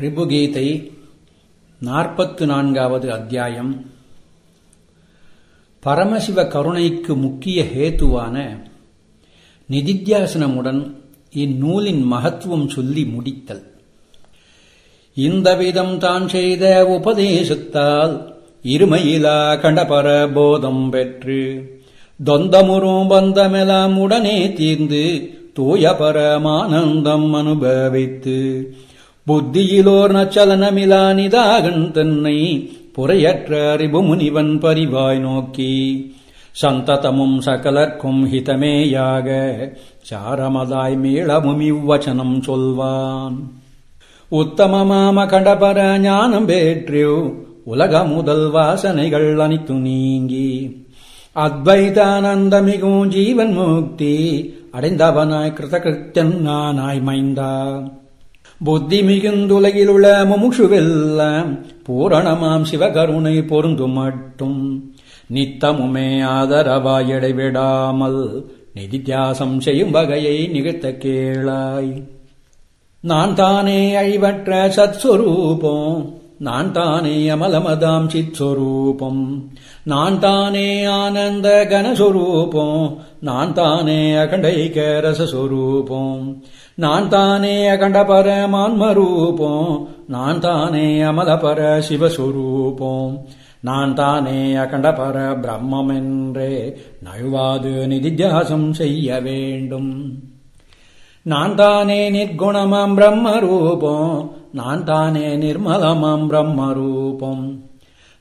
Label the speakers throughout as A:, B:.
A: ரிபுகீதை நாற்பத்து நான்காவது அத்தியாயம். பரமசிவ கருணைக்கு முக்கிய ஹேத்துவான நிதித்தியாசனமுடன் இந்நூலின் மகத்துவம் சொல்லி முடித்தல். இந்த விதம் தான் செய்த உபதேசத்தால் இருமையிலா கண்டபர போதம் பெற்று தொந்தமுறும் பந்தமெல்லாம் உடனே தீர்ந்து தூயபரமானந்தம் அனுபவித்து புத்தியிலோர் நச்சலனமிலா நிதாகன் தன்னை புறையற்ற அறிவு முனிவன் பரிவாய் நோக்கி சந்ததமும் சகலர்க்கும் ஹிதமேயாக சாரமதாய் மீளமும் இவ்வச்சனம் சொல்வான். உத்தமமாம கடபர ஞானம் பேற்று உலக முதல் வாசனைகள் அனைத்து நீங்கி அத்வைதானந்தமிகும் ஜீவன் முக்தி அடைந்தவனாய் கிருதகிருத்தன் நானாய் மைந்தான் புத்தி மிகுந்துலகிலுள்ள முமுஷுவெல்லாம் பூரணமாம் சிவகருணை பொருந்து மட்டும் நித்தமுமே ஆதரவாய் இடைவிடாமல் நிதித்தியாசம் செய்யும் வகையை நிகழ்த்த கேளாய். நான் தானே அழிவற்ற சத்ஸ்வரூபம். நான் தானே அமலமதாம் சித்ஸ்வரூபம். நான் தானே ஆனந்த கனஸ்வரூபம். நான் தானே அகண்டைக ரசஸ்வரூபம். நான் தானே அகண்ட பர மான்மரூபோம் நான் தானே அமல பர சிவஸ்வரூபோம். நான் தானே அகண்ட பர பிரம்மென்றே நழுவாது நிதித்தியாசம் செய்ய வேண்டும். நான் தானே நிர்குணமாம் பிரம்மரூபம். நான் தானே நிர்மலமாம் பிரம்மரூபம்.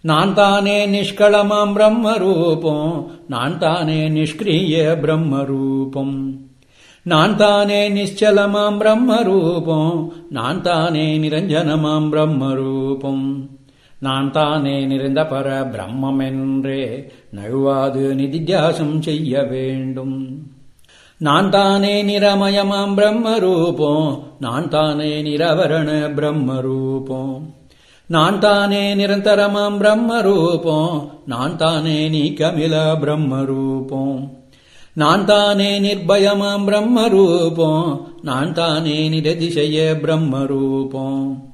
A: நான் தானே நிஷ்களமாம் பிரம்மரூபம். நான் தானே நிஷ்கிரிய பிரம்மரூபம். நான் தானே நிச்சலமாம் பிரம்ம ரூபம் நான் தானே நிரஞ்சனமாம் பிரம்ம ரூபம் நான் தானே நிறைந்த பர பிரம்மம் என்றே நழுவாது நிதித்தியாசம் செய்ய வேண்டும். நான் தானே நிரமயமாம் பிரம்ம ரூபம் நான் தானே நிரவரண பிரம்ம ரூபம் நான் தானே நிரந்தரமாம் பிரம்ம ரூபம் நான் தானே நீக்கமில பிரம்மரூபம். நான் தானே நிர்பயமாம் பிரம்ம ரூபம் நான் தானே நிரதிசய பிரம்ம ரூபம்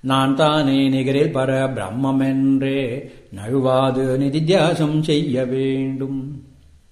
A: நான் தானே நிகரில் பர பிரம்மென்றே நழுவாது நிதித்தியாசம் செய்ய வேண்டும்.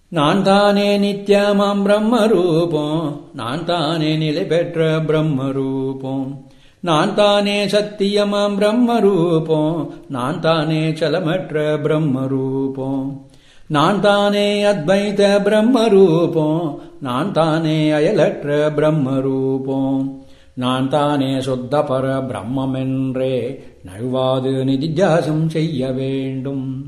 A: நான் தானே நித்யமாம் பிரம்மரூபம் நான் தானே நிலை பெற்ற பிரம்ம ரூபம் நான் தானே சத்தியமாம் பிரம்ம ரூபம் நான் தானே சலமற்ற பிரம்ம ரூபம் நான் தானே அத்வைத பிரம்மரூபம். நான் தானே அயலற்ற பிரம்மரூபம். நான் தானே சொத்த பர பிரம்மென்றே நழுவாது நிதித்தியாசம் செய்ய வேண்டும்.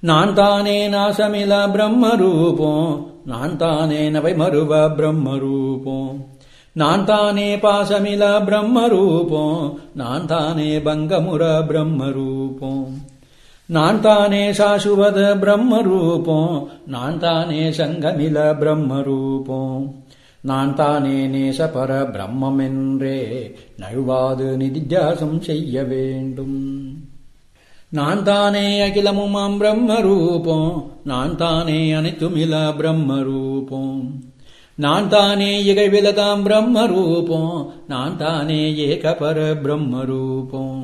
A: நான் தானே நாசமில பிரம்மரூபம். நான் தானே நவை மறுவ பிரம்மரூபம். நான் தானே பாசமில பிரம்மரூபம். நான் தானே பங்கமுற பிரம்மரூபம். நான் தானே சாசுவத பிரம்மரூபம். நான் தானே சங்கமில பிரம்மரூபம். நான் தானே நேசபர பிரம்மென்றே நழுவாது நிதித்தியாசம் செய்ய வேண்டும். நான் தானே அகிலமுமாம் பிரம்மரூபம். நான் தானே அனைத்துமில பிரம்மரூபம். நான் தானே இகழ்விலதாம் பிரம்மரூபம். நான் தானே ஏகபர பிரம்மரூபம்.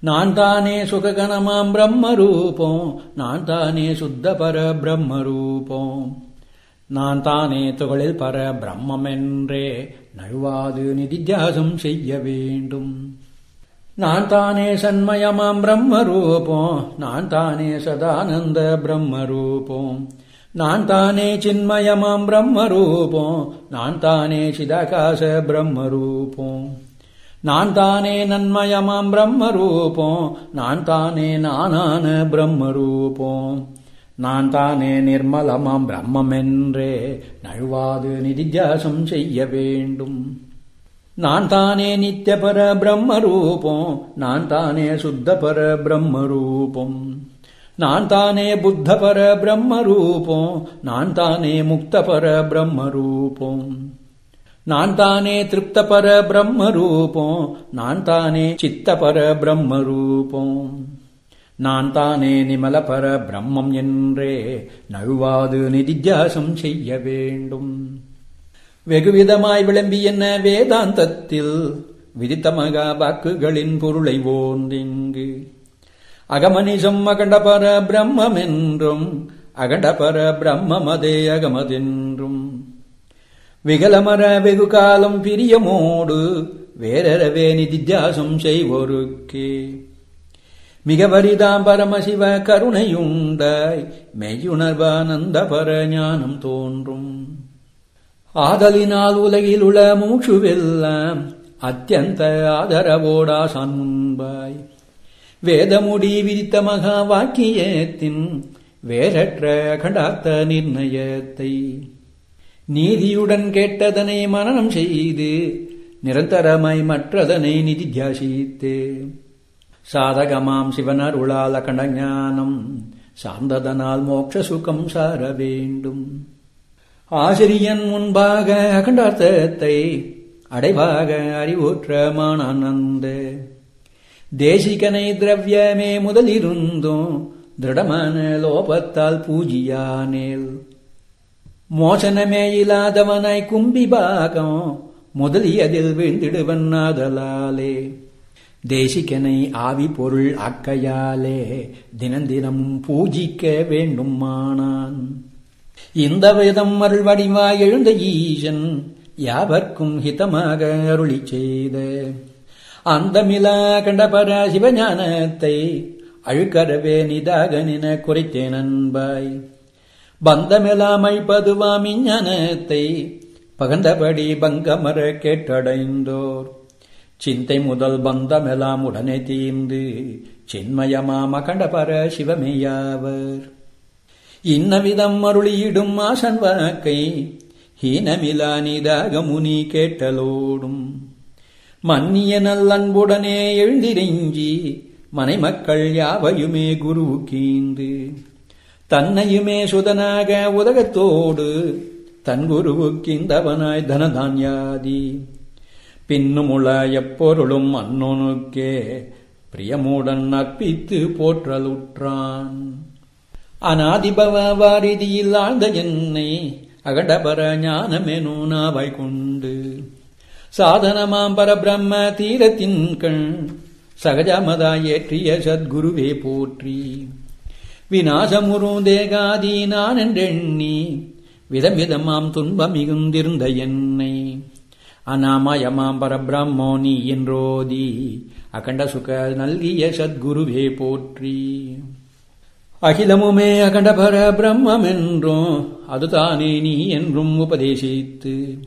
A: நான் தானே சுககணமாம் பிரம்மரூபம் நான் தானே சுத்த சுத்தபர பிரம்மரூபம் நான் தானே துகளில் பர பிரம்மென்றே நழுவாது நிதித்தியாசம் செய்ய வேண்டும். நான் தானே சண்மயமாம் பிரம்மரூபம் நான் தானே சதானந்த பிரம்மரூபம். நான் தானே சின்மயமாம் பிரம்மரூபம் நான் தானே சிதாகாச பிரம்மரூபம். நான் தானே நன்மயமாம் பிரம்ம ரூபம் நான் தானே நானான பிரம்ம ரூபம் நான் தானே நிர்மலமாம் பிரம்மென்றே நழுவாது நிதித்தியாசம் செய்ய வேண்டும். நான் தானே நித்தியபர பிரம்ம ரூபம் நான் தானே சுத்தபர பிரம்ம ரூபம் நான் தானே புத்தபர பிரம்ம ரூபம் நான் தானே முக்தபர பிரம்ம ரூபம் நான் தானே திருப்தபர பிரம்மரூபம். நான் தானே சித்தபர பிரம்மரூபம். நான் தானே நிமலபர பிரம்மம் என்றே நழுவாது நிதித்தியாசம் செய்ய வேண்டும். வெகுவிதமாய் விளம்பி என்ன வேதாந்தத்தில்? விதித்த மகா வாக்குகளின் பொருளை ஓந்திங்கு அகமனிசம் அகண்டபர பிரம்மென்றும் அகண்டபர பிரம்மமதே அகமதென்றும். விகலமர வெகு காலம் பிரியமோடு வேறறவே நிதித்தியாசம் செய்வோருக்கே. மிக வரிதாம் பரமசிவ கருணையுண்டாய் மெய்யுணர்வானந்த பர ஞானம் தோன்றும். ஆதலினால் உலகில் உள மூச்சுவெல்லாம் அத்தியந்த ஆதரவோடாசான் முன்பாய் வேதமுடி விரித்த மகா வாக்கியத்தின் வேறற்ற கண்டார்த்த நிர்ணயத்தை. நீதியுடன் கேட்டதனை மனநம் செய்து நிரந்தரமாய் மற்றதனை நிதி நிதித்தியாசித்தே சாதகமாம் சிவனருளால் அகண்ட ஞானம் சார்ந்ததனால் மோட்ச சுகம் சார வேண்டும். ஆசிரியன் முன்பாக அகண்டார்த்தத்தை அடைவாக அறிவுற்ற மானந்த தேசிகனை திரவியமே முதலிருந்தும் திருடமான லோபத்தால் பூஜியானேல். மோசனமே இல்லாதவனாய் கும்பி பாகம் முதலியதில் வீழ்ந்திடுவன் ஆதலாலே. தேசிகனை ஆவி பொருள் அக்கையாலே தினந்தினமும் பூஜிக்க வேண்டுமானான். இந்த விதம் அருள் வடிவாய் எழுந்த ஈசன் யாவர்க்கும் ஹிதமாக அருளி செய்த. அந்தமிலா கண்டபர சிவஞானத்தை அழுக்கரவே நிதாக நின குறைத்தேன் அன்பாய். பந்தமெலாமை பதுவாமி ஞானத்தை பகந்தபடி பங்கமர கேட்டடைந்தோர். சிந்தை முதல் பந்தமெல்லாம் உடனே தீர்ந்து சின்மயமாம் அகண்டபர சிவமேயாவர். இன்னவிதம் அருளியிடும் ஆசன் வாக்கை ஹீனமிலா நிதாக முனி கேட்டலோடும். மன்னிய நல்லன்புடனே எழுந்திரிஞ்சி மனைமக்கள் யாவையுமே குருவுக்கீந்து. தன்னையுமே சுதனாக உதகத்தோடு தன் குருவுக்கிந்தவனாய் தனதான்யாதி பின்னுமுள எப்பொருளும் அன்னோனுக்கே பிரியமுடன் அற்பித்து போற்றலுற்றான். அநாதிபவ வாரிதியில் ஆழ்ந்த என்னை அகடபர ஞானமெனு நாவை கொண்டு. சாதனமாம் பரபிரம்ம தீரத்தின் கண் சகஜமதா ஏற்றிய சத்குருவே போற்றி. விநாசமுரு தேகாதி நான் என்றெண்ணி விதம் விதமாம் துன்பம் மிகுந்திருந்த என்னை. அநாமயமாம் பரபிரம்மோ நீ என்றோதி அகண்ட சுக நல்கிய சத்குருவே போற்றி. அகிலமுமே அகண்ட பர பிரம்மம் என்றும் அதுதானே நீ என்றும் உபதேசித்து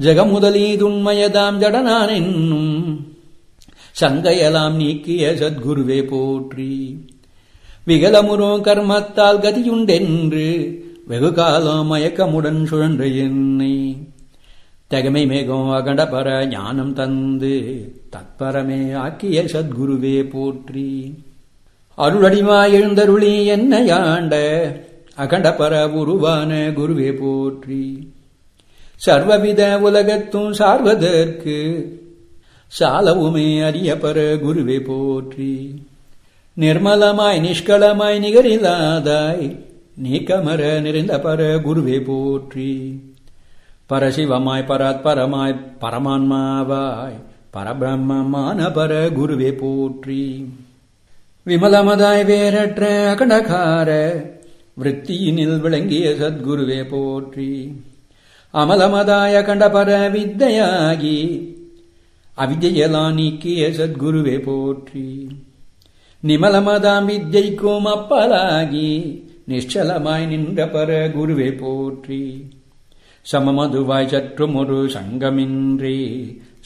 A: ஜெகமுதலீதுண்மயதாம் ஜடனான் என்னும் சங்கையலாம் நீக்கிய சத்குருவே போற்றி. விகலமுறோ கர்மத்தால் கதியுண்டென்று வெகு காலம் மயக்கமுடன் சுழன்ற என்னை. தகமை மேகம் அகண்டபர ஞானம் தந்து தற்பரமே ஆக்கிய சத்குருவே போற்றி. அருளடிமா எழுந்தருளி என்னை ஆண்ட அகண்டபர உருவான குருவே போற்றி. சர்வவித உலகத்தும் சார்வதற்கு சாலவுமே அறியப்பர குருவே போற்றி. நிர்மலமாய் நிஷ்களமாய் நிகரில்லாதாய் நீக்கமர நிறைந்த பர குருவே போற்றி பரசிவமாய் பராத்பரமாய் பரமான்மாவாய் பரபிரம்மமான பர குருவே போற்றி விமலமதாய் வேறற்ற அகண்டகார விற்த்தியினில் விளங்கிய சத்குருவே போற்றி அமலமதாய கண்டபர வித்தையாகி அவித்தையலா நீக்கிய சத்குருவே போற்றி நிமலமதாம் வித்யைக்கும் அப்பலாகி நிശ്ചலமாய் நின்ற பர குருவே போற்றி. சமமதுவாய் சற்றும் ஒரு சங்கமின்றி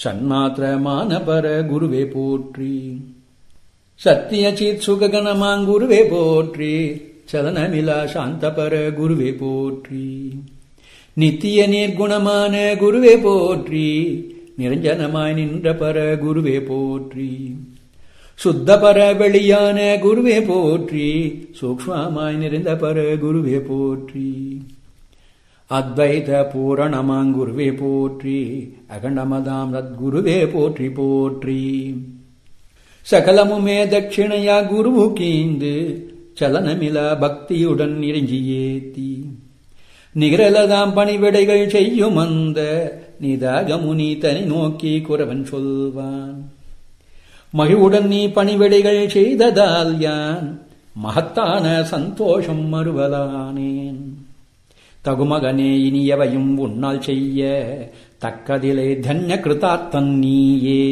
A: சன்மாத்திரமான பர குருவே போற்றி. சத்திய சித் சுககணமாங்குருவே போற்றி சலனமிலா சாந்தபர குருவே போற்றி. நித்திய நீர்குணமான குருவே போற்றி நிரஞ்சனமாய் நின்ற பர குருவே போற்றி. சுத்தபர வெளியான குருவே போற்றி சூக்மாய் நிறைந்த பர குருவே போற்றி. அத்வைத பூரணமாங்குருவே போற்றி அகண்டமதாம் சத்குருவே போற்றி போற்றி. சகலமுமே தட்சிணையா குருவுக்கீந்து சலனமில பக்தியுடன் இறைஞ்சி ஏத்தி. நிகரலதாம் பணிவிடைகள் செய்யும் அந்த நிதாகமுனி தனி நோக்கி குறவன் சொல்வான். மகிழ்வுடன் நீ பணிவிடைகள் செய்ததால் யான் மகத்தான சந்தோஷம் மறுவலானேன் தகுமகனே இனியவையும் உன்னால் செய்ய தக்கதிலே தன்ய கிருதார்த்தன் நீயே.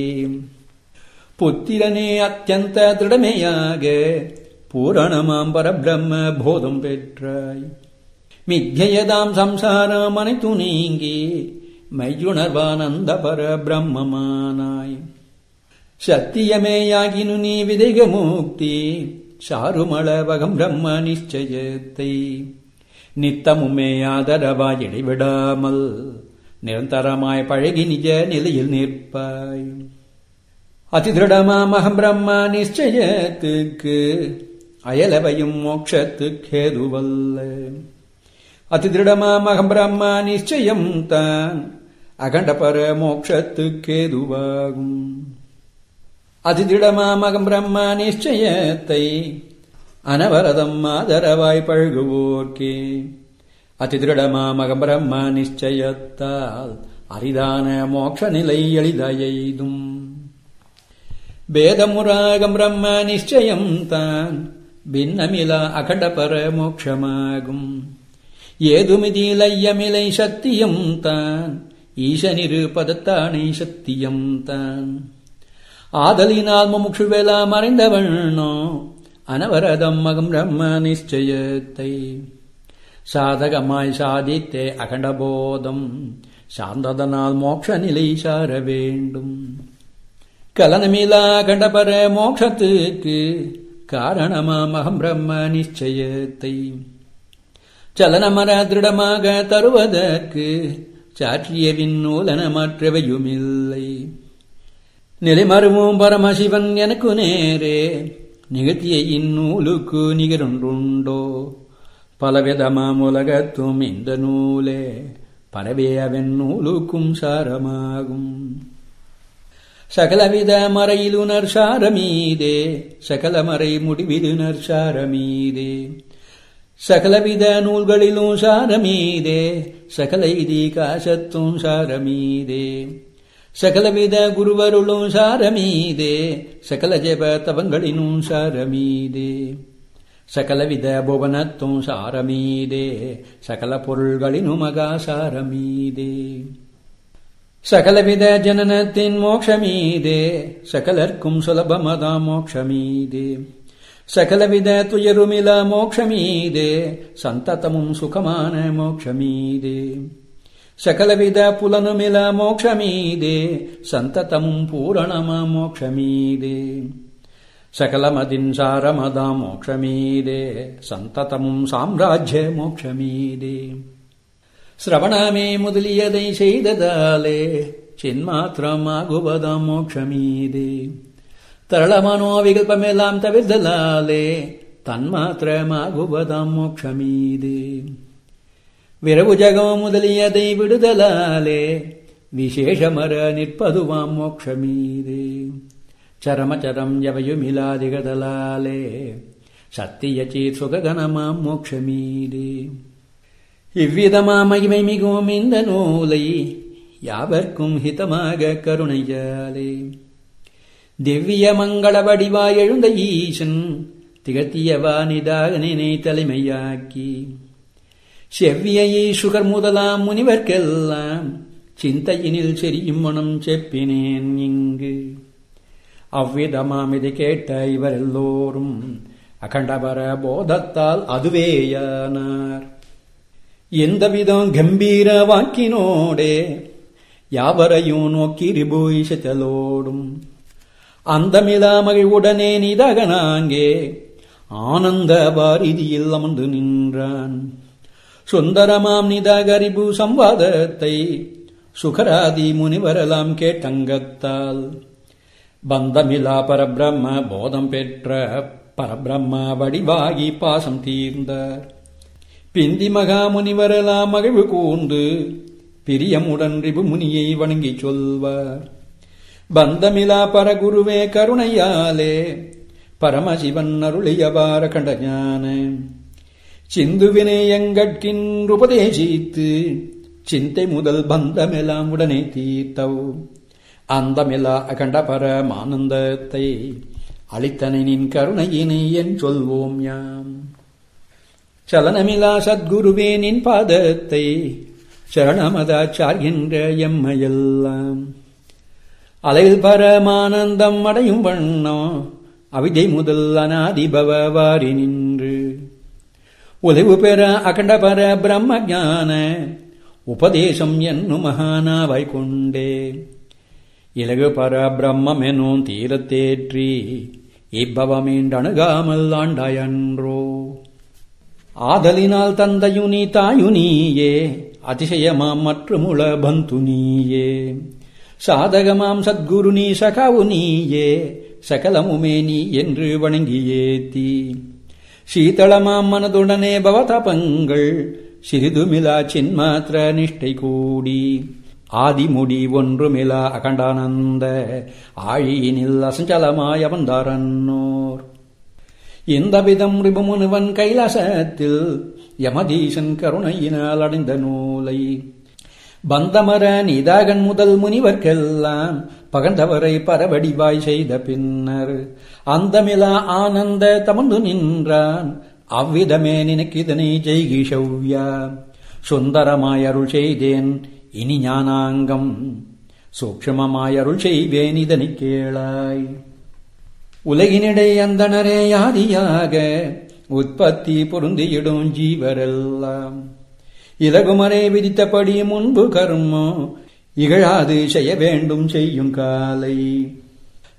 A: புத்திரனே அத்தியந்த திருடமையாக பூரணமாம் பரபிரம்ம போதம் பெற்றாய். மித்யதாம் சம்சாரம் அனைத்து நீங்கி மையுணர்வானந்த பரபிரம்மமானாய். சத்தியமேயாகினு நீ விதைக மூக்தி சாருமளவகம் பிரம்ம நிச்சயத்தை. நித்தமுமே ஆதரவாய் இடைவிடாமல் நிரந்தரமாய் பழகி நிஜ நிலையில் நிற்பாய். அதிதிருடமாமகம் பிரம்ம நிச்சயத்துக்கு அயலவையும் மோட்சத்துக்கு மோட்சத்துக்கேதுவல்ல அதிதிருடமாமகம் பிரம்ம நிச்சயம் தான் அகண்டபர மோட்சத்துக்கேதுவாகும் அதிதிடமாமகம் பிரம்மா நிச்சயத்தை அனவரதம் ஆதரவாய் பழகுவோர்க்கே. அதிதிருடமாமகம் பிரம்மா நிச்சயத்தால் அரிதான மோட்ச நிலை எளிதாயெய்தும். பேதமுராகம் பிரம்ம நிச்சயம் தான் பின்னமிலா அகடபர மோட்சமாகும் ஏதுமிதிலையமிலை சத்தியம் தான் ஈசனிரு பதத்தானை சத்தியம் தான். ஆதலினால் முமுட்சுவெலா மறைந்தவண்ணோ அனவரதம் மகம் பிரம்ம நிச்சயத்தை. சாதகமாய் சாதித்தே அகண்டபோதம் சார்ந்ததனால் மோட்ச நிலை சார வேண்டும். கலனமிலா கண்டபர மோட்சத்துக்கு காரணமாம் அகம் பிரம்ம நிச்சயத்தை. சலனமர திருடமாக தருவதற்கு சாற்றியவின் நூலனமற்றவையுமில்லை. நிலைமருவும் பரமசிவன் எனக்கு நேரே. நிகழ்த்திய இந்நூலுக்கு நிகரொன்றுண்டோ? பலவிதமாம் உலகத்தும் இந்த நூலே. பரவே அவன் நூலுக்கும் சாரமாகும். சகலவித மறையிலுணர் சாரமீதே. சகல மறை முடிவிலுணர் சாரமீதே. சகலவித நூல்களிலும் சாரமீதே. சகல இதிகாசத்தும் சாரமீதே. சகலவித குருவருளும் சாரமீதே சகல ஜெப தவங்களினும் சாரமீதே சகலவித புவனத்தும் சாரமீதே சகல பொருள்களினும் மகா சாரமீதே சகலவித ஜனனத்தின் மோட்சமீதே சகலர்க்கும் சுலபமதா மோட்சமீதே சகலவித துயருமில மோட்சமீதே சந்ததமும் சுகமான மோட்சமீதே சகலவித புலனுமில மோட்சமீதே சந்ததமும் பூரணமா மோட்சமீதே சகலமதின் சாரமதா மோட்சமீதே சந்ததமும் சாம்ராஜ்ய மோட்சமீதே சிரவணமே முதலியதை செய்ததாலே சின்மாத்திரமாகுவதாம் மோட்சமீதே தரளமனோ விகல்பமெல்லாம் தவிர்தலாலே தன்மாத்திரமாகுவதாம் மோட்சமீதே விரவு ஜகம் முதலியதை விடுதலாலே. விசேஷமர நிற்பதுவாம் மோட்சமீதே சரமச்சரம் எவையுமிலாதிகதலாலே சத்தியச்சீர் சுககனமாம் மோட்சமீதே இவ்விதமா மகிமை மிகவும் இந்த நூலை யாவர்க்கும் ஹிதமாக கருணையாலே திவ்ய மங்கள வடிவாய் எழுந்த ஈசன் திகழ்த்தியவா நிதாகனினை தலைமையாக்கி. செவ்வியை சுகர் முதலாம் முனிவர்க்கெல்லாம் சிந்தையினில் செரியும் மனம் செப்பினேன் இங்கு. அவ்விதமாம் இதை கேட்ட இவர் எல்லோரும் அகண்டபர போதத்தால் அதுவேயானார். எந்த விதம் கம்பீர வாக்கினோடே யாவரையும் நோக்கி ரிபூஷத்தலோடும் அந்தமிலா உடனே நிதகனாங்கே ஆனந்த வாரிதியில் அமர்ந்து நின்றான். சுந்தரமாம் நிதகரிபு சம்வாதத்தை சுகராதி முனிவரலாம் கேட்டங்கத்தால். பந்தமிலா பரபிரம்ம போதம் பெற்ற பரபிரம்ம வடிவாகி பாசம் தீர்ந்தார். பிந்தி மகா முனிவரலாம் மகிழ்வு கூர்ந்து பிரியமுடன் ரிபு முனியை வணங்கி சொல்வார். பந்தமிலா பரகுருவே கருணையாலே பரமசிவன் அருளியவார கண்ட ஞான. சிந்துவினை எங்கட்கின் உபதேசித்து சிந்தை முதல் பந்தமெல்லாம் உடனே தீர்த்தவ். அந்தமில்லா அகண்ட பரமானந்தத்தை அளித்தனினின் கருணையினை என் சொல்வோம் யாம். சலனமிலா சத்குருவேனின் பாதத்தை சரணமதாச்சார்கின்ற எம்மையெல்லாம். அலையில் பரமானந்தம் அடையும் வண்ணம் அவிதை முதல் அநாதிபவ வாரி உதவு பெற அகண்ட பர பிரம்ம ஜான உபதேசம் என்னும் மகானாவை கொண்டே. இலகு பர பிரம்மம் எனும் தீரத்தேற்றி இப்பவமீண்டணுகாமல் ஆண்டாயன்றோ ஆதலினால் தந்தையுனி தாயுனியே அதிசயமாம் மற்றும் பந்து நீயே. சாதகமாம் சத்குரு நீ சகாவு நீயே சகலமுமே நீ என்று வணங்கியே தீ சீதளமாம் மனதுடனே பவதபங்கள் சிறிதுமிலா சின்மாத்திர நிஷ்டை கூடி. ஆதிமுடி ஒன்றுமிலா அகண்டானந்த ஆழியினில் அசஞ்சலமாய் அவந்தாரன்னோர் இந்த விதம் ரிபுமுனுவன் கைலாசத்தில் யமதீசன் கருணையினால் அடைந்த நூலை. பந்தமர நீதாகன் முதல் முனிவர்க்கெல்லாம் பகந்தவரை பரவடிவாய் செய்த பின்னர் அந்தமிலா ஆனந்த தமந்து நின்றான். அவ்விதமே நினைக்கிதனை ஜெய்கிஷவ்யா சுந்தரமாய் அருள் செய்தேன் இனி ஞானாங்கம். சூக்ஷமமாய் அருள் செய்வேன் இதனை கேளாய். உலகினிடை அந்தனரே யாதியாக உற்பத்தி பொருந்தியிடும் ஜீவரெல்லாம். இலகுமரே விதித்தபடி முன்பு கர்மோ இகழாது செய்ய வேண்டும் செய்யும் காலை.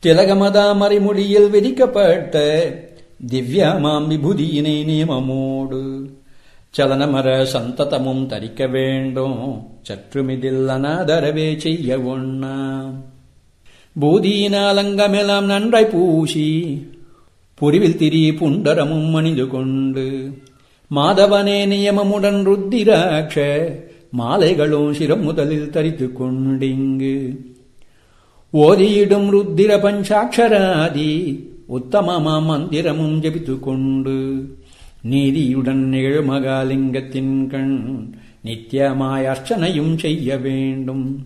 A: திலகமதாமறைமொழியில் விதிக்கப்பட்ட திவ்யமாம் விபுதியினை நியமமோடு சலனமர சந்ததமும் தரிக்க வேண்டும். சற்றுமிதில் அனாதரவே செய்ய ஒண்ணாம். பூதியினால் அங்கமெல்லாம் நன்றாய் பூசி புரிவில் திரி புண்டரமும் அணிந்து கொண்டு மாதவனே நியமமுடன் ருத்திராட்ச மாலைகளும் சிரம் முதலில் தரித்து கொண்டிங்கு. ஓதியிடும் ருத்திர பஞ்சாட்சராதி உத்தமமா மந்திரமும் ஜபித்து கொண்டு நீதியுடன் நிகழ்மகாலிங்கத்தின் கண் நித்தியமாய் அர்ச்சனையும் செய்ய வேண்டும்.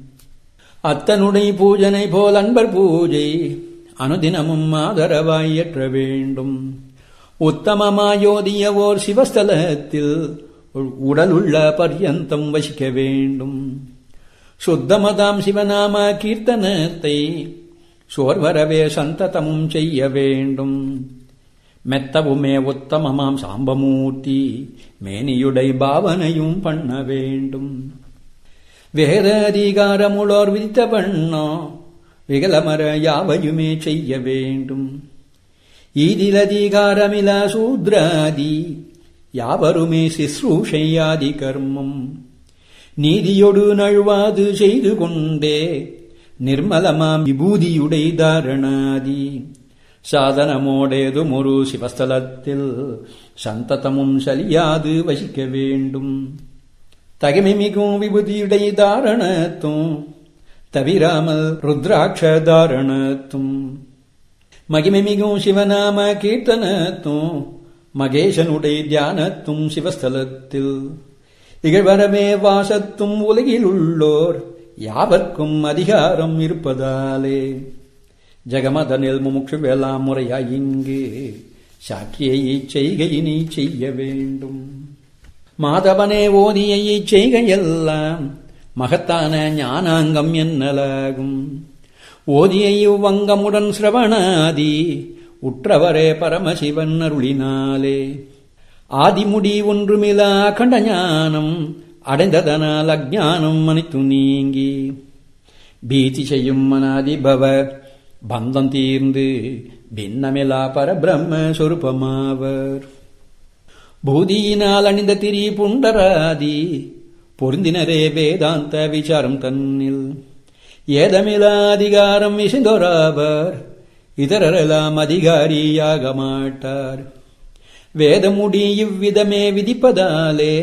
A: அத்தனுடை பூஜனை போல் அன்பர் பூஜை அனுதினமும் ஆதரவாய் ஏற்ற வேண்டும். உத்தமமாயோதிய ஓர் சிவஸ்தலத்தில் உடலுள்ள பர்யந்தம் வசிக்க வேண்டும். சுத்தமதாம் சிவநாம கீர்த்தனத்தை சோர்வரவே சந்ததமும் செய்ய வேண்டும். மெத்தவுமே உத்தமமாம் சாம்பமூர்த்தி மேனியுடை பாவனையும் பண்ண வேண்டும். வேத அதிகாரமுளோர் விதித்த பண்ணோ விகலமர யாவையுமே செய்ய வேண்டும். ஈதிலதிகாரமில சூத்ராதி யாவருமே சிஸ்ரூஷையாதி கர்மம் நீதியொடு நழுவாது செய்து கொண்டே நிர்மலமாம் விபூதியுடை தாரணாதி. சாதனமோடேதும் ஒரு சிவஸ்தலத்தில் சந்ததமும் சலியாது வசிக்க வேண்டும். தகிமை மிகும் விபூதியுடை தாரணத்தும் தவிராமல் ருத்ராட்ச தாரணத்தும். மகிமை மிகும் சிவநாம கீர்த்தனத்தும் மகேசனுடைய தியானத்தும் சிவஸ்தலத்தில். இகழ்வரமே வாசத்தும் உலகில் உள்ளோர் யாவர்க்கும் அதிகாரம் இருப்பதாலே. ஜெகமதனில் முமுட்சு வேளாம் முறையாய் இங்கு சாட்சியை செய்கையினை செய்ய வேண்டும். மாதவனே ஓதியை செய்கையெல்லாம் மகத்தான ஞானாங்கம் என்னலாகும். ஓதியை வங்கமுடன் சிரவணாதி உற்றவரே பரமசிவன் அருளினாலே. ஆதிமுடி ஒன்றுமிலா அகண்ட ஞானம் அடைந்ததனால் அஜானம் மனித்து நீங்கி. பீதி செய்யும் மனாதிபவ பந்தம் தீர்ந்து பின்னமிலா பரபிரம்ம சொருபமாவர். பூதியினால் அணிந்த திரி புண்டராதி பொருந்தினரே வேதாந்த விசாரம் தன்னில். ஏதமிலா அதிகாரம் இசைந்தோராவர் இதரெல்லாம் அதிகாரியாக மாட்டார். வேதமுடி இவ்விதமே விதிப்பதாலே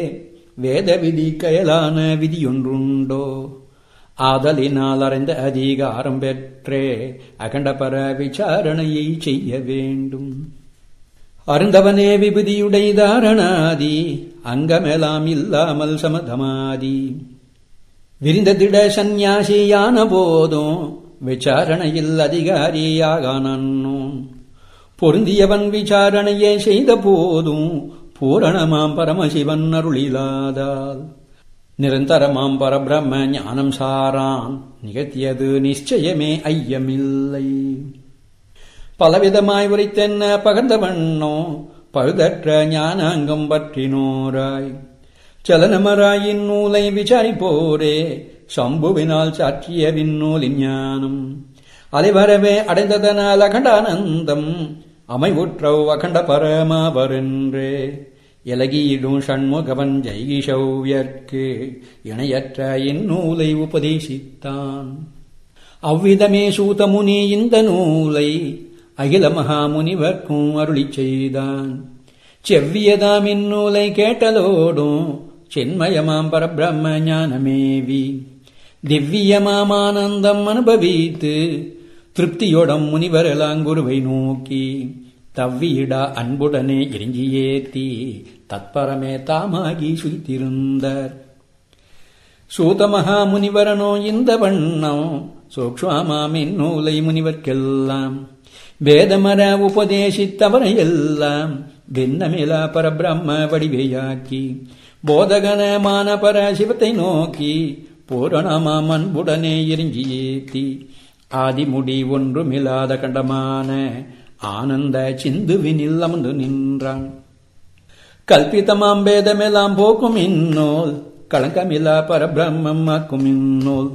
A: வேத விதி கயலான விதியொன்றுண்டோ? ஆதலினால் அறிந்த அதிகாரம் பெற்றே அகண்டபர விசாரணையை செய்ய வேண்டும். அருந்தவனே விபுதியுடை தாரணாதி அங்கமெலாம் இல்லாமல் சமதமாதி. விரிந்த திட சந்நியாசியான போதும் விசாரணையில் அதிகாரியாக பொருந்தியவன் விசாரணையே செய்த போதும் பூரணமாம் பரமசிவன் அருளிலாதால். நிரந்தரமாம் பரபிரம்ம ஞானம் சாரான். நிகழ்த்தியது நிச்சயமே ஐயமில்லை. பலவிதமாய் உரைத்தென்ன பகர்ந்தவண்ணோ பழுதற்ற ஞானாங்கம் பற்றினோராய். சலனமராயின் நூலை விசாரிப்போரே சம்புவினால் சாற்றிய விண்ணூலின் ஞானம். அலைவரவே அடைந்ததனால் அகண்டானந்தம் அமைவுற்றவ் அகண்ட பரமாவரென்றே இலகியிடும் ஷண்முகவன் ஜெய்கிஷவ்யர்க்கு இணையற்ற இந்நூலை உபதேசித்தான். அவ்விதமே சூதமுனி இந்த நூலை அகில மகாமுனிவர்க்கும் அருளி செய்தான். செவ்வியதாம் இந்நூலை கேட்டலோடும் சென்மயமாம் பரபிரம்ம ஞானமேவி. திவ்யமாமானந்தம் அனுபவித்து திருப்தியோடம் முனிவரலாங்குருவை நோக்கி தவ்வியிடா அன்புடனே இறங்கியேத்தி தத்பரமே தாமாகி சுய்த்திருந்தார். சூதமகா முனிவரனோ இந்த வண்ணம் சூக்ஷ்மாமாம் நூலை முனிவர்க்கெல்லாம் வேதமர உபதேசித்தவரை எல்லாம் பின்னமிலா பரபிரம்ம வடிவையாக்கி போதகனமான பர சிவத்தை நோக்கி பூரணமாம் அன்புடனே எரிஞ்சி ஏத்தி ஆதிமுடி ஒன்றுமில்லாத கண்டமான ஆனந்த சிந்துவினில் அமர்ந்து நின்றான். கல்பிதமாம் பேதமெல்லாம் போக்கும் இந்நூல் களங்கமில்லா பரபிரம்மம் ஆக்கும் இந்நூல்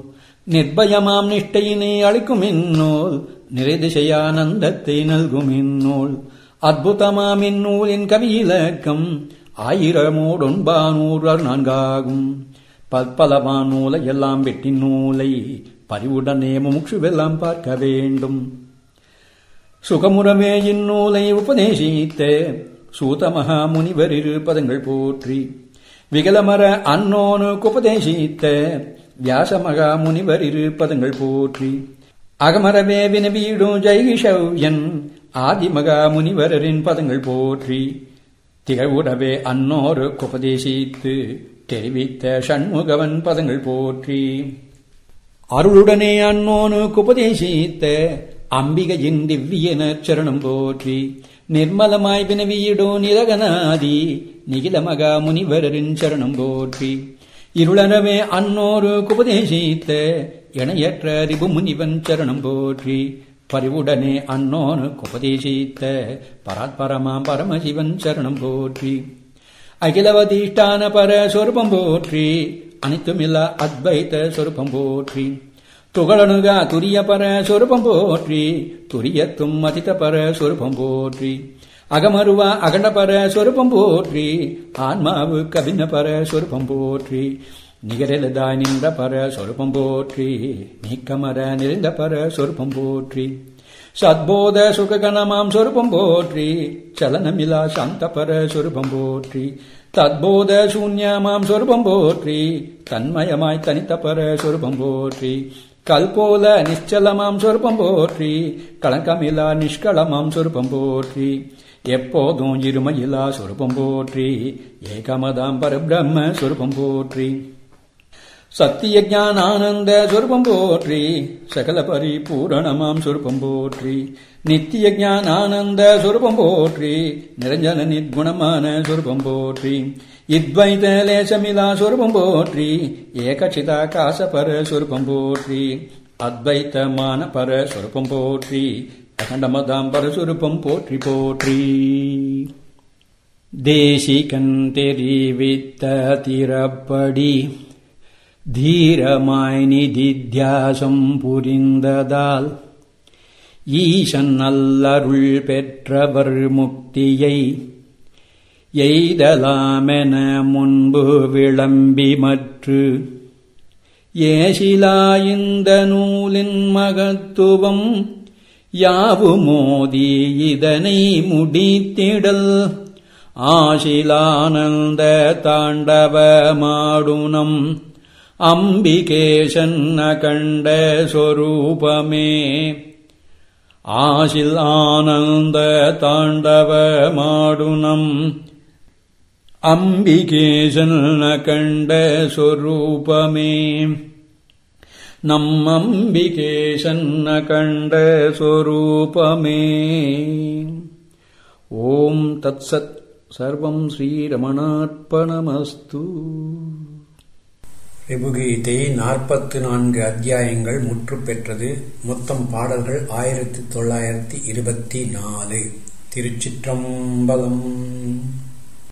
A: நிர்பயமாம் நிஷ்டையினை அளிக்கும் இந்நூல் நிறைதிசையானந்தத்தை நல்கும் இந்நூல் அற்புதமாம் இந்நூலின் கவியிலக்கம் ஆயிரமோடொன்பானூர் நான்காகும் பற்பலவான் நூலை எல்லாம் வெட்டி நூலை பறிவுடனே முமுட்சுவெல்லாம் பார்க்க வேண்டும். சுகமுறமே இந்நூலை உபதேசித்த சூதமகா முனிவர் இரு பதங்கள் போற்றி. விகலமர அன்னோனுக்கு உபதேசித்த வியாசமகா முனிவர் இரு பதங்கள் போற்றி. அகமரவே வினவீடும் ஜெய்கிஷவ்யன் ஆதிமகா முனிவரின் பதங்கள் போற்றி. திகழ்வுடவே அன்னோருக்கு உபதேசித்து தெரிவித்த ஷண்முகவன் பதங்கள் போற்றி. அருளுடனே அன்னோனு உபதேசித்த அம்பிகையின் திவ்யன சரணம் போற்றி. நிர்மலமாய் வினவியிடோ நிரகநாதி நிகிலமகா முனிவரின் சரணம் போற்றி. இருளறவே அன்னோரு குபதேசித்த இணையற்ற அறிவு முனிவன் சரணம் போற்றி. பரிவுடனே அன்னோனு குபதேசித்த பராத்பரமாம் பரமசிவன் சரணம் போற்றி. அகிலவதிஷ்டான பர சொருபம் போற்றி அனைத்துமில்லா அத்வைத்த சொருபம் போற்றி துகளணுகா துரிய பர சொருபம் போற்றி துரியத்தும் மதித்த பர சொருபம் போற்றி அகமருவா அகண்டபர சொருபம் போற்றி ஆன்மாவு கவின பர சொருபம் போற்றி நிகரிலதா நின்ற பர சொருபம் போற்றி நீக்கமர நிறைந்த பர சொருபம் போற்றி சத்போத சுககணமாம் சொருபம் போற்றி சலனமிலா சாந்தபர சொருபம் போற்றி. தத்போத சூன்யமாம் சொருபம் போற்றி தன்மயமாய் தனித்தபர சொருபம் போற்றி. கல்போல நிச்சலமாம் சொருபம் போற்றி களங்கமிலா நிஷ்களமாம் சொருபம் போற்றி. எப்போதும் இருமையிலா சொருபம் போற்றி ஏகமதாம் பரபிரம்ம சொருபம் போற்றி. சத்திய ஞானானந்த சொருபம் போற்றி சகல பரிபூரணமாம் சொருபம் போற்றி. நித்திய ஞானானந்த சொருபம் போற்றி நிரஞ்சன நிர்குணமான சொருபம் போற்றி. இத்வைத லேசமிலா சொருபம் போற்றி ஏகசிதா காசபர சொருபம் போற்றி. அத்வைத்தமான பர சொருபம் போற்றி அகண்டமதாம் பரசுருப்பம் போற்றி போற்றி. தேசிகன் தெரிவித்த திறப்படி தீரமாய் நிதித்தியாசம் புரிந்ததால் ஈசன் நல்லருள் பெற்றவர் முக்தியை எய்தலாமென முன்பு விளம்பி மற்று ஏசிலா இந்த நூலின் மகத்துவம் யாவு மோதி இதனை முடித்திடல். ஆசிலானந்த தாண்டவ மாடுனம் அம்பிகேசன் அகண்ட சொரூபமே. ஆசில் ஆனந்த தாண்டவ மாடுனம். அம்பிகேசன் அகண்ட சொரூபமே. நம்மம்பிகேசன்ன கண்ட சொரூபமே. ஓம் தத்சத். சர்வம் ஸ்ரீரமணார்ப்பணமஸ்து
B: விபுகீதை நாற்பத்து நான்கு அத்தியாயங்கள் முற்று பெற்றது மொத்தம் பாடல்கள் ஆயிரத்தி தொள்ளாயிரத்தி இருபத்தி நாலு. திருச்சிற்றம்பலம்.